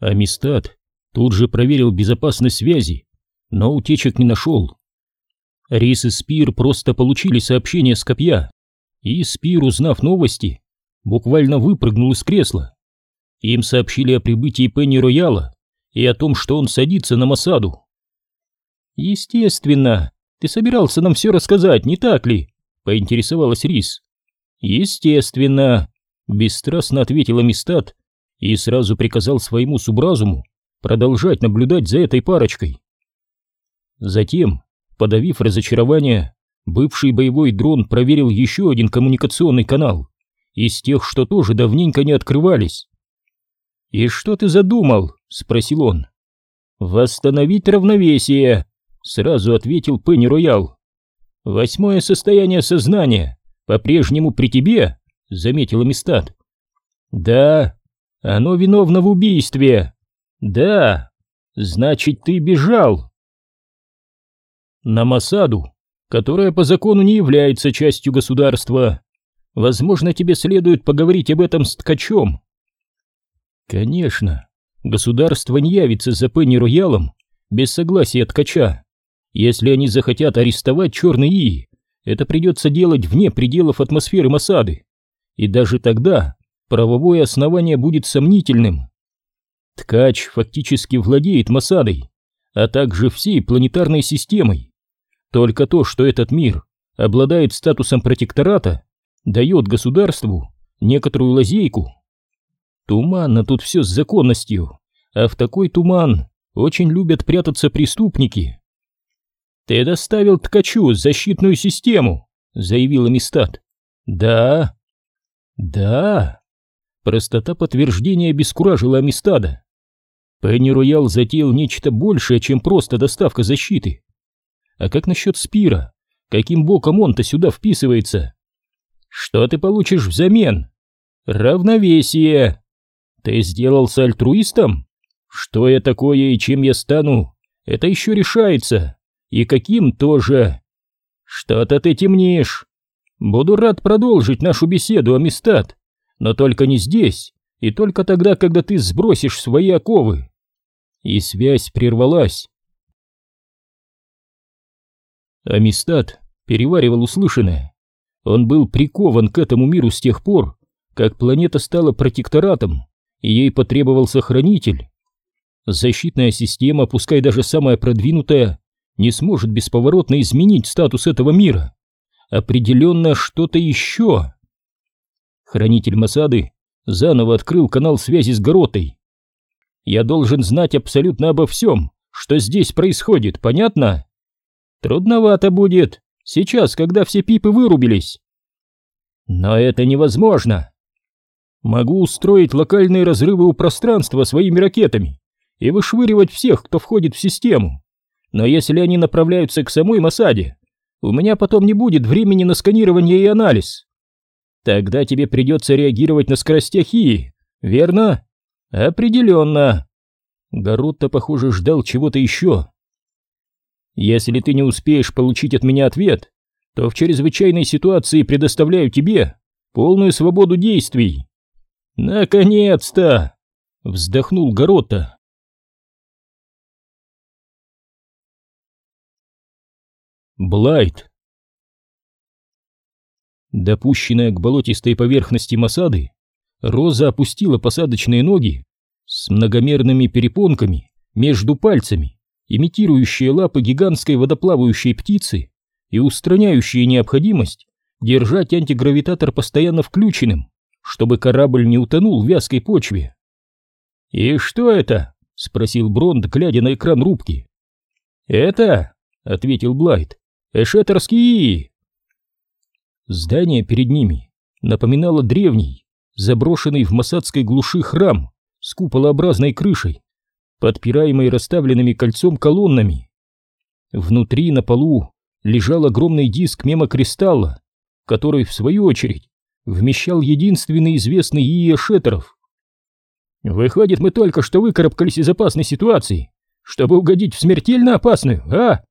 Амистад тут же проверил безопасность связи, но утечек не нашел. Рис и Спир просто получили сообщение с копья, и Спир, узнав новости, буквально выпрыгнул из кресла. Им сообщили о прибытии Пенни Рояла и о том, что он садится на Масаду. «Естественно, ты собирался нам все рассказать, не так ли?» — поинтересовалась Рис. «Естественно», — бесстрастно ответила Мистат и сразу приказал своему субразуму продолжать наблюдать за этой парочкой. Затем, подавив разочарование, бывший боевой дрон проверил еще один коммуникационный канал из тех, что тоже давненько не открывались. «И что ты задумал?» — спросил он. «Восстановить равновесие», — сразу ответил Пенни Роял. «Восьмое состояние сознания по-прежнему при тебе?» — заметила Мистат. «Да, оно виновно в убийстве». «Да, значит, ты бежал». На Масаду, которая по закону не является частью государства. Возможно, тебе следует поговорить об этом с ткачом. Конечно, государство не явится за Пенни Роялом без согласия ткача. Если они захотят арестовать черный И, это придется делать вне пределов атмосферы Масады. И даже тогда правовое основание будет сомнительным. Ткач фактически владеет Масадой, а также всей планетарной системой. Только то, что этот мир обладает статусом протектората, дает государству некоторую лазейку. Туманно тут все с законностью, а в такой туман очень любят прятаться преступники. «Ты доставил ткачу защитную систему», — заявила Мистат. «Да». «Да». Простота подтверждения обескуражила Амистада. Пенни Роял затеял нечто большее, чем просто доставка защиты. А как насчет Спира? Каким боком он-то сюда вписывается? Что ты получишь взамен? Равновесие. Ты сделался альтруистом? Что я такое и чем я стану, это еще решается. И каким тоже. Что-то ты темнишь. Буду рад продолжить нашу беседу, Амистад, но только не здесь, и только тогда, когда ты сбросишь свои оковы. И связь прервалась. Амистад переваривал услышанное. Он был прикован к этому миру с тех пор, как планета стала протекторатом, и ей потребовался хранитель. Защитная система, пускай даже самая продвинутая, не сможет бесповоротно изменить статус этого мира. Определенно что-то еще. Хранитель Масады заново открыл канал связи с Горотой. Я должен знать абсолютно обо всем, что здесь происходит, понятно? Трудновато будет, сейчас, когда все пипы вырубились. Но это невозможно. Могу устроить локальные разрывы у пространства своими ракетами и вышвыривать всех, кто входит в систему. Но если они направляются к самой Масаде, у меня потом не будет времени на сканирование и анализ. Тогда тебе придется реагировать на скоростях И, верно? Определенно. Гаротта, похоже, ждал чего-то еще. Если ты не успеешь получить от меня ответ, то в чрезвычайной ситуации предоставляю тебе полную свободу действий. Наконец-то! Вздохнул Гаротта. Блайт. Допущенная к болотистой поверхности Масады, Роза опустила посадочные ноги с многомерными перепонками между пальцами, имитирующие лапы гигантской водоплавающей птицы и устраняющие необходимость держать антигравитатор постоянно включенным, чтобы корабль не утонул в вязкой почве. «И что это?» — спросил Бронд, глядя на экран рубки. «Это?» — ответил Блайт. Эшетерские!» Здание перед ними напоминало древний, заброшенный в масадской глуши храм с куполообразной крышей, подпираемой расставленными кольцом колоннами. Внутри на полу лежал огромный диск мемокристалла, который, в свою очередь, вмещал единственный известный ИИ Шеттеров. «Выходит, мы только что выкарабкались из опасной ситуации, чтобы угодить в смертельно опасную, а?»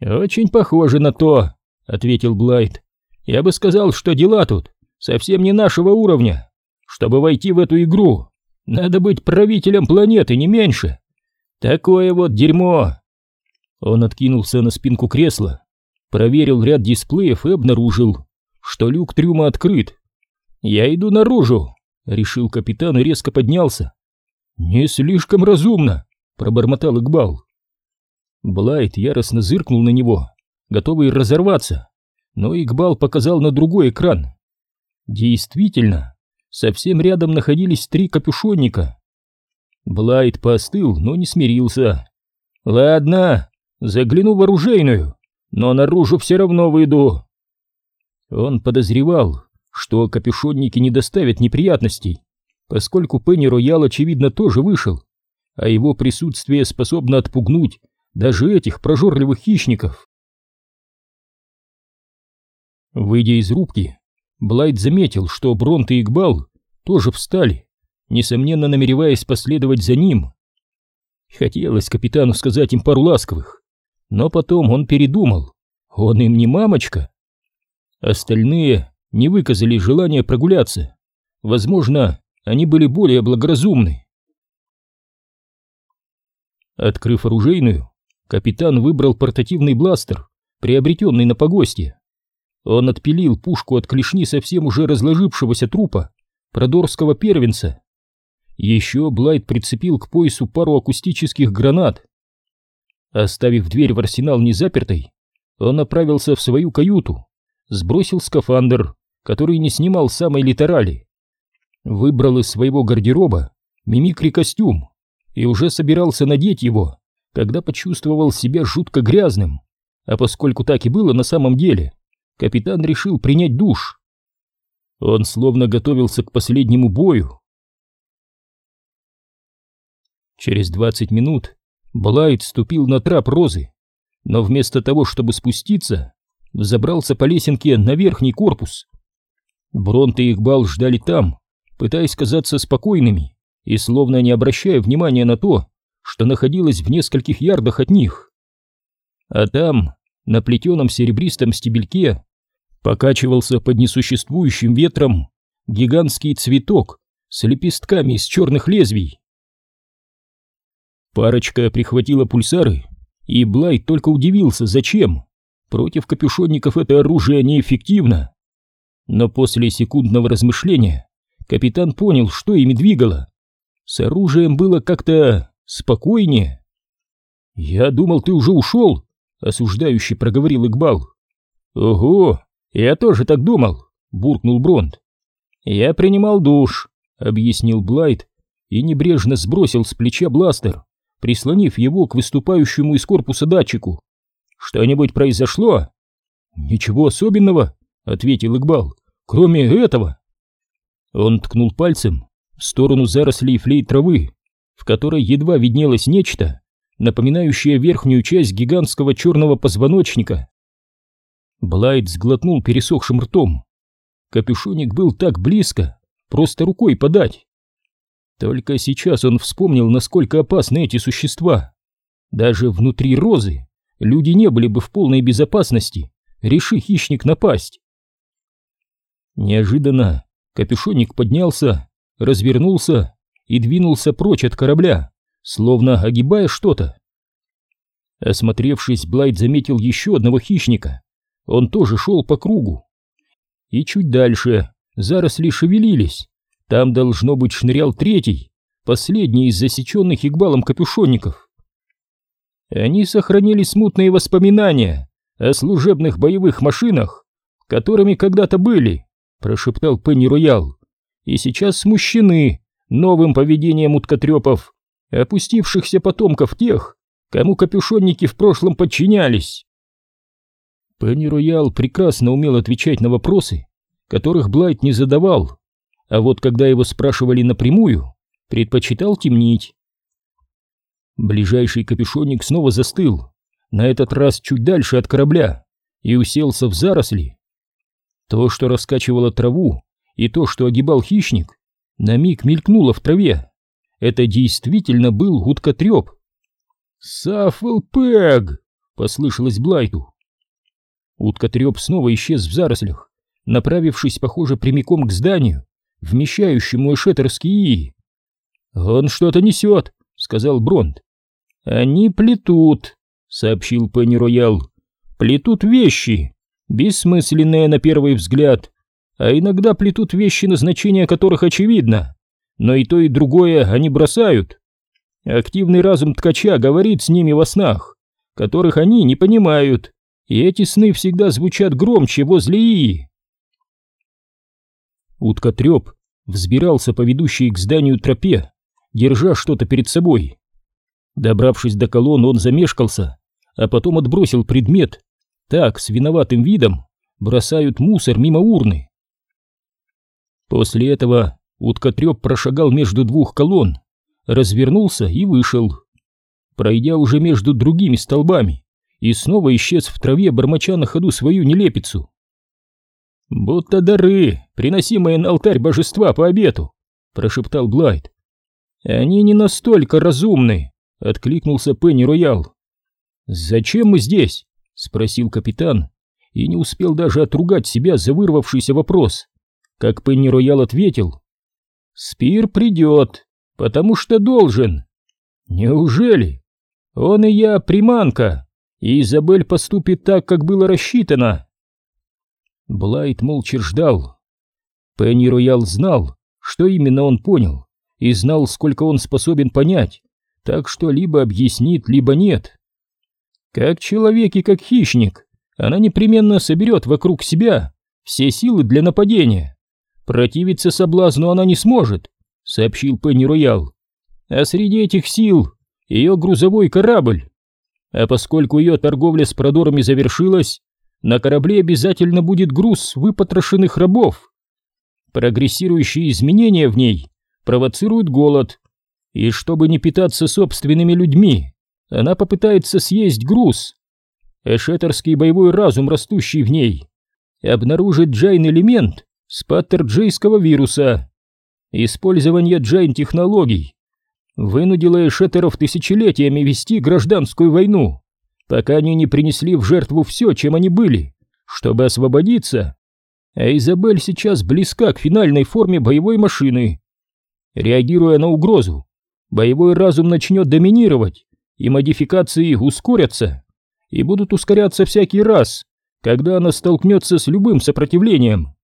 «Очень похоже на то», — ответил Блайт. «Я бы сказал, что дела тут совсем не нашего уровня. Чтобы войти в эту игру, Надо быть правителем планеты, не меньше. Такое вот дерьмо. Он откинулся на спинку кресла, проверил ряд дисплеев и обнаружил, что люк трюма открыт. «Я иду наружу», — решил капитан и резко поднялся. «Не слишком разумно», — пробормотал Игбал. Блайт яростно зыркнул на него, готовый разорваться, но Игбал показал на другой экран. Действительно, совсем рядом находились три капюшонника. Блайт поостыл, но не смирился. «Ладно, загляну в оружейную, но наружу все равно выйду». Он подозревал, что капюшонники не доставят неприятностей, поскольку Пенни Роял, очевидно, тоже вышел, а его присутствие способно отпугнуть даже этих прожорливых хищников. Выйдя из рубки, Блайт заметил, что Бронт и Игбал тоже встали, несомненно намереваясь последовать за ним. Хотелось капитану сказать им пару ласковых, но потом он передумал, он им не мамочка. Остальные не выказали желания прогуляться. Возможно, они были более благоразумны. Открыв оружейную, капитан выбрал портативный бластер, приобретенный на погосте. Он отпилил пушку от клешни совсем уже разложившегося трупа продорского первенца. Еще Блайт прицепил к поясу пару акустических гранат. Оставив дверь в арсенал незапертой, он направился в свою каюту, сбросил скафандр который не снимал самой литерали. Выбрал из своего гардероба мимикри-костюм и уже собирался надеть его, когда почувствовал себя жутко грязным. А поскольку так и было на самом деле, капитан решил принять душ. Он словно готовился к последнему бою. Через двадцать минут Блайт ступил на трап розы, но вместо того, чтобы спуститься, забрался по лесенке на верхний корпус. Бронт и Игбал ждали там, пытаясь казаться спокойными и словно не обращая внимания на то, что находилось в нескольких ярдах от них. А там, на плетеном серебристом стебельке, покачивался под несуществующим ветром гигантский цветок с лепестками из черных лезвий. Парочка прихватила пульсары, и Блайт только удивился, зачем. Против капюшонников это оружие неэффективно. Но после секундного размышления капитан понял, что ими двигало. С оружием было как-то спокойнее. «Я думал, ты уже ушел», — осуждающий проговорил Игбал. «Ого, я тоже так думал», — буркнул Бронт. «Я принимал душ», — объяснил Блайт и небрежно сбросил с плеча бластер, прислонив его к выступающему из корпуса датчику. «Что-нибудь произошло?» «Ничего особенного», — ответил Игбал. Кроме этого... Он ткнул пальцем в сторону зарослей флей травы, в которой едва виднелось нечто, напоминающее верхнюю часть гигантского черного позвоночника. Блайт сглотнул пересохшим ртом. Капюшоник был так близко, просто рукой подать. Только сейчас он вспомнил, насколько опасны эти существа. Даже внутри розы люди не были бы в полной безопасности, реши хищник напасть. Неожиданно капюшонник поднялся, развернулся и двинулся прочь от корабля, словно огибая что-то. Осмотревшись, Блайт заметил еще одного хищника. Он тоже шел по кругу. И чуть дальше заросли шевелились. Там, должно быть, шнырял третий, последний из засеченных игбалом капюшонников. Они сохранили смутные воспоминания о служебных боевых машинах, которыми когда-то были прошептал Пенни Роял, и сейчас смущены новым поведением уткотрепов, опустившихся потомков тех, кому капюшонники в прошлом подчинялись. Пенни Роял прекрасно умел отвечать на вопросы, которых Блайт не задавал, а вот когда его спрашивали напрямую, предпочитал темнить. Ближайший капюшонник снова застыл, на этот раз чуть дальше от корабля, и уселся в заросли. То, что раскачивало траву, и то, что огибал хищник, на миг мелькнуло в траве. Это действительно был уткотреп. «Саффлпэг!» — послышалось Блайту. Уткотреп снова исчез в зарослях, направившись, похоже, прямиком к зданию, вмещающему эшетерские ии. «Он что-то несет», — сказал Бронт. «Они плетут», — сообщил Пенни Роял. «Плетут вещи, бессмысленные на первый взгляд, а иногда плетут вещи, назначение которых очевидно, но и то, и другое они бросают. Активный разум ткача говорит с ними во снах, которых они не понимают, и эти сны всегда звучат громче возле Ии. Уткотреп взбирался по ведущей к зданию тропе, держа что-то перед собой. Добравшись до колонн, он замешкался, а потом отбросил предмет. Так, с виноватым видом, бросают мусор мимо урны. После этого уткотреп прошагал между двух колонн, развернулся и вышел. Пройдя уже между другими столбами, и снова исчез в траве, бормоча на ходу свою нелепицу. «Будто дары, приносимые на алтарь божества по обету», — прошептал Блайт. «Они не настолько разумны», — откликнулся Пенни Роял. «Зачем мы здесь?» — спросил капитан, и не успел даже отругать себя за вырвавшийся вопрос. Как Пенни Роял ответил. «Спир придет, потому что должен». «Неужели? Он и я приманка, и Изабель поступит так, как было рассчитано». Блайт молча ждал. Пенни Роял знал, что именно он понял, и знал, сколько он способен понять, так что либо объяснит, либо нет. Как человек и как хищник, она непременно соберет вокруг себя все силы для нападения. Противиться соблазну она не сможет, сообщил Пенни Роял. А среди этих сил ее грузовой корабль. А поскольку ее торговля с продорами завершилась, на корабле обязательно будет груз выпотрошенных рабов. Прогрессирующие изменения в ней провоцируют голод, и чтобы не питаться собственными людьми, она попытается съесть груз. Эшетерский боевой разум, растущий в ней, обнаружит джайн-элемент спаттерджейского вируса. Использование джайн-технологий вынудило эшетеров тысячелетиями вести гражданскую войну пока они не принесли в жертву все, чем они были, чтобы освободиться. А Изабель сейчас близка к финальной форме боевой машины. Реагируя на угрозу, боевой разум начнет доминировать, и модификации ускорятся, и будут ускоряться всякий раз, когда она столкнется с любым сопротивлением.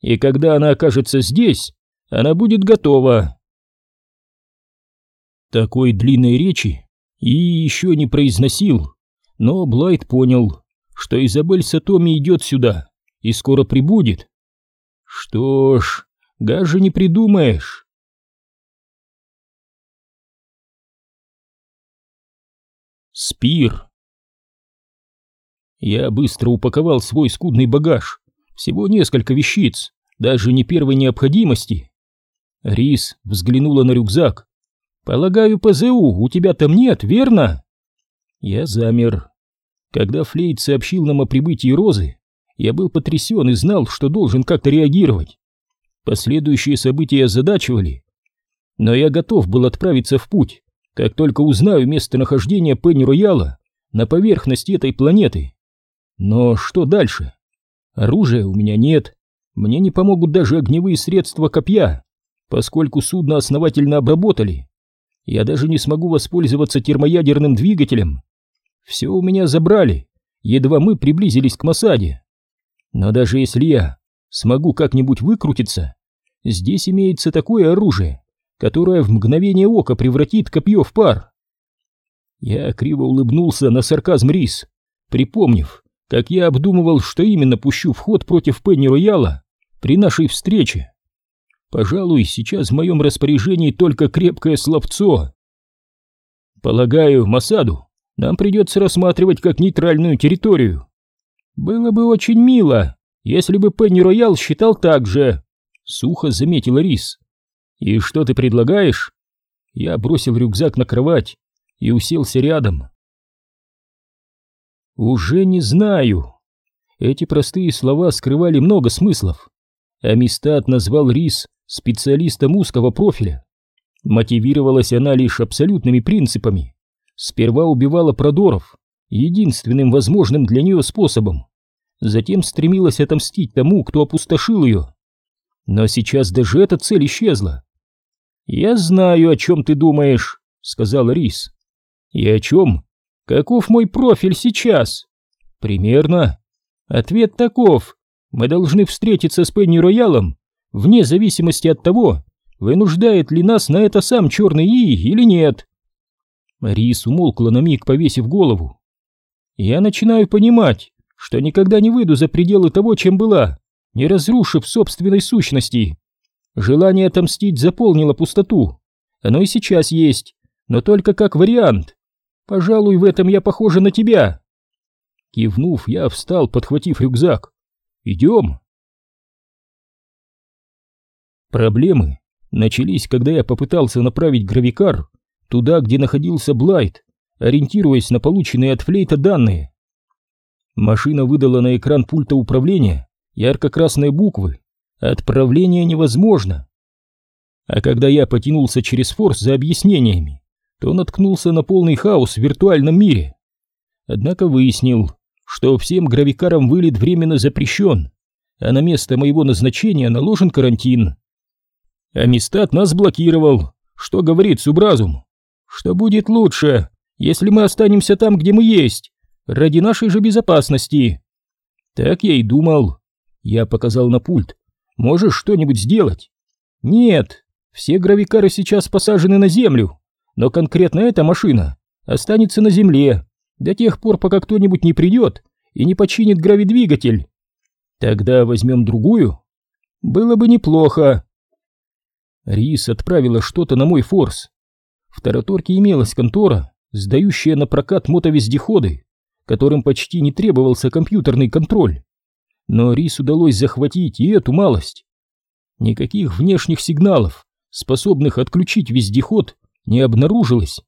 И когда она окажется здесь, она будет готова. Такой длинной речи и еще не произносил. Но Блайт понял, что Изабель Сатоми идет сюда и скоро прибудет. Что ж, даже не придумаешь. Спир. Я быстро упаковал свой скудный багаж, всего несколько вещиц, даже не первой необходимости. Рис взглянула на рюкзак. «Полагаю, ПЗУ у тебя там нет, верно?» Я замер. Когда Флейт сообщил нам о прибытии Розы, я был потрясен и знал, что должен как-то реагировать. Последующие события озадачивали. Но я готов был отправиться в путь, как только узнаю местонахождение Пенни Рояла на поверхности этой планеты. Но что дальше? Оружия у меня нет. Мне не помогут даже огневые средства копья, поскольку судно основательно обработали. Я даже не смогу воспользоваться термоядерным двигателем, все у меня забрали, едва мы приблизились к Масаде. Но даже если я смогу как-нибудь выкрутиться, здесь имеется такое оружие, которое в мгновение ока превратит копье в пар. Я криво улыбнулся на сарказм Рис, припомнив, как я обдумывал, что именно пущу в ход против Пенни Рояла при нашей встрече. Пожалуй, сейчас в моем распоряжении только крепкое словцо. Полагаю, Масаду нам придется рассматривать как нейтральную территорию. Было бы очень мило, если бы Пенни Роял считал так же, сухо заметила Рис. И что ты предлагаешь? Я бросил рюкзак на кровать и уселся рядом. Уже не знаю. Эти простые слова скрывали много смыслов. Амистад назвал Рис специалистом узкого профиля. Мотивировалась она лишь абсолютными принципами сперва убивала Продоров единственным возможным для нее способом, затем стремилась отомстить тому, кто опустошил ее. Но сейчас даже эта цель исчезла. «Я знаю, о чем ты думаешь», — сказал Рис. «И о чем? Каков мой профиль сейчас?» «Примерно. Ответ таков. Мы должны встретиться с Пенни Роялом, вне зависимости от того, вынуждает ли нас на это сам черный И или нет». Рис умолкла на миг, повесив голову. «Я начинаю понимать, что никогда не выйду за пределы того, чем была, не разрушив собственной сущности. Желание отомстить заполнило пустоту. Оно и сейчас есть, но только как вариант. Пожалуй, в этом я похожа на тебя. Кивнув, я встал, подхватив рюкзак. Идем. Проблемы начались, когда я попытался направить гравикар туда, где находился Блайт, ориентируясь на полученные от флейта данные. Машина выдала на экран пульта управления ярко-красные буквы. Отправление невозможно. А когда я потянулся через форс за объяснениями, то наткнулся на полный хаос в виртуальном мире. Однако выяснил, что всем гравикарам вылет временно запрещен, а на место моего назначения наложен карантин. Амистад нас блокировал, что говорит Субразум, что будет лучше, если мы останемся там, где мы есть, Ради нашей же безопасности. Так я и думал. Я показал на пульт. Можешь что-нибудь сделать? Нет, все гравикары сейчас посажены на землю, но конкретно эта машина останется на земле до тех пор, пока кто-нибудь не придет и не починит гравидвигатель. Тогда возьмем другую. Было бы неплохо. Рис отправила что-то на мой форс. В Тараторке имелась контора, сдающая на прокат мотовездеходы которым почти не требовался компьютерный контроль. Но Рис удалось захватить и эту малость. Никаких внешних сигналов, способных отключить вездеход, не обнаружилось.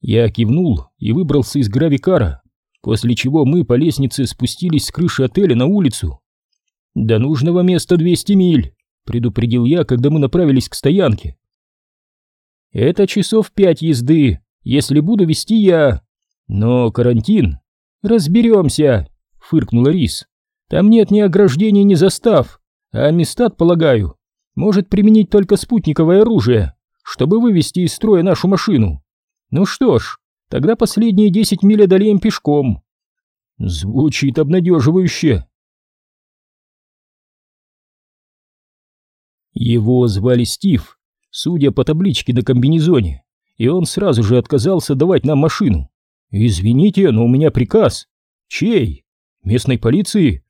Я кивнул и выбрался из гравикара, после чего мы по лестнице спустились с крыши отеля на улицу. «До нужного места 200 миль», — предупредил я, когда мы направились к стоянке. «Это часов пять езды, если буду вести я», но карантин... Разберемся, фыркнула Рис. Там нет ни ограждений, ни застав, а Амистад, полагаю, может применить только спутниковое оружие, чтобы вывести из строя нашу машину. Ну что ж, тогда последние десять миль одолеем пешком. Звучит обнадеживающе. Его звали Стив, судя по табличке на комбинезоне, и он сразу же отказался давать нам машину. «Извините, но у меня приказ». «Чей?» «Местной полиции?»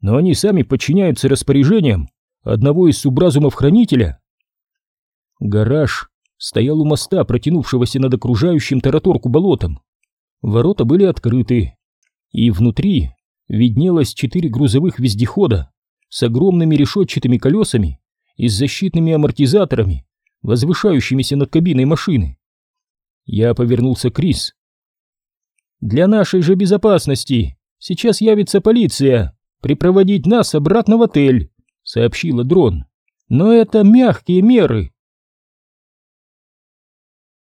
«Но они сами подчиняются распоряжениям одного из субразумов-хранителя». Гараж стоял у моста, протянувшегося над окружающим Тараторку болотом. Ворота были открыты, и внутри виднелось четыре грузовых вездехода с огромными решетчатыми колесами и с защитными амортизаторами, возвышающимися над кабиной машины. Я повернулся к Рис. Для нашей же безопасности сейчас явится полиция, припроводить нас обратно в отель, сообщила дрон. Но это мягкие меры.